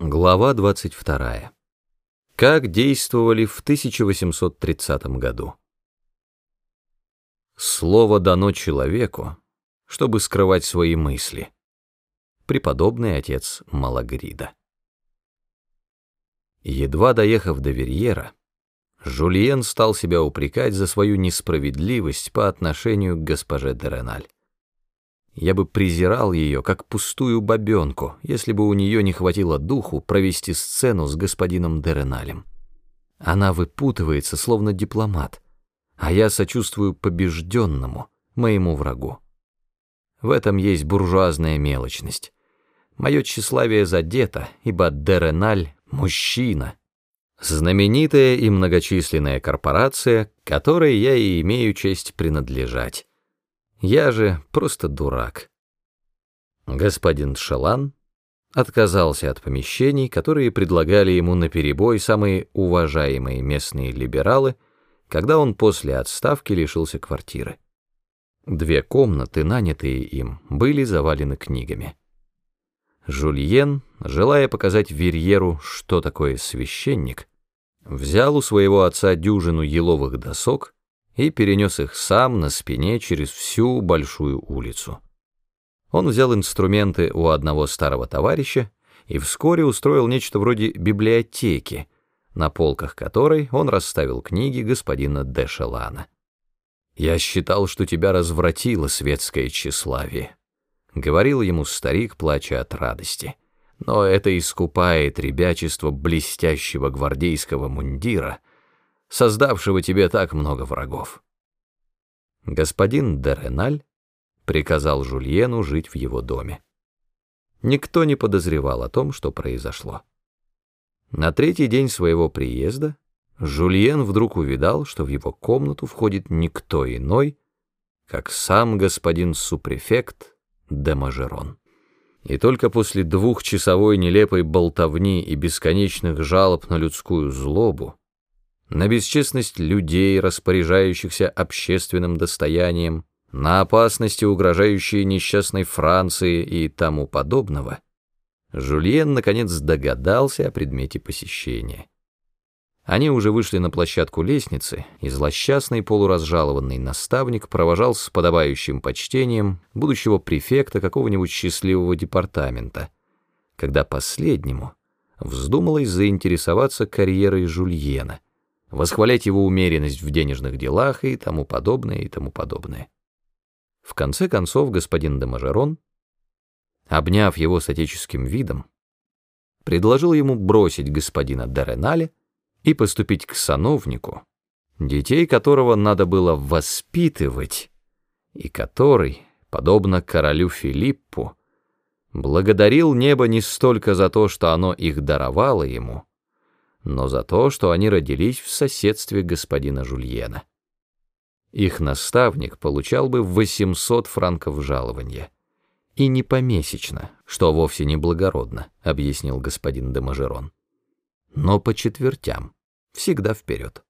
Глава 22. Как действовали в 1830 году. Слово дано человеку, чтобы скрывать свои мысли. Преподобный отец Малагрида. Едва доехав до Верьера, Жульен стал себя упрекать за свою несправедливость по отношению к госпоже Дереналь. Я бы презирал ее, как пустую бабенку, если бы у нее не хватило духу провести сцену с господином Дереналем. Она выпутывается, словно дипломат, а я сочувствую побежденному, моему врагу. В этом есть буржуазная мелочность. Мое тщеславие задето, ибо Дереналь — мужчина. Знаменитая и многочисленная корпорация, которой я и имею честь принадлежать. Я же просто дурак. Господин Шалан отказался от помещений, которые предлагали ему наперебой самые уважаемые местные либералы, когда он после отставки лишился квартиры. Две комнаты, нанятые им, были завалены книгами. Жульен, желая показать Верьеру, что такое священник, взял у своего отца дюжину еловых досок и перенес их сам на спине через всю большую улицу. Он взял инструменты у одного старого товарища и вскоре устроил нечто вроде библиотеки, на полках которой он расставил книги господина Дешелана. «Я считал, что тебя развратило светское тщеславие», — говорил ему старик, плача от радости. «Но это искупает ребячество блестящего гвардейского мундира, создавшего тебе так много врагов. Господин Дереналь приказал Жульену жить в его доме. Никто не подозревал о том, что произошло. На третий день своего приезда Жульен вдруг увидал, что в его комнату входит никто иной, как сам господин супрефект де Мажерон. И только после двухчасовой нелепой болтовни и бесконечных жалоб на людскую злобу на бесчестность людей, распоряжающихся общественным достоянием, на опасности, угрожающие несчастной Франции и тому подобного, Жульен наконец догадался о предмете посещения. Они уже вышли на площадку лестницы, и злосчастный полуразжалованный наставник провожал с подобающим почтением будущего префекта какого-нибудь счастливого департамента, когда последнему вздумалось заинтересоваться карьерой Жульена — восхвалять его умеренность в денежных делах и тому подобное, и тому подобное. В конце концов господин де Мажерон, обняв его с отеческим видом, предложил ему бросить господина Доренале и поступить к сановнику, детей которого надо было воспитывать, и который, подобно королю Филиппу, благодарил небо не столько за то, что оно их даровало ему, но за то, что они родились в соседстве господина Жульена. Их наставник получал бы 800 франков жалования. И не помесячно, что вовсе не благородно, объяснил господин де Мажерон. Но по четвертям, всегда вперед.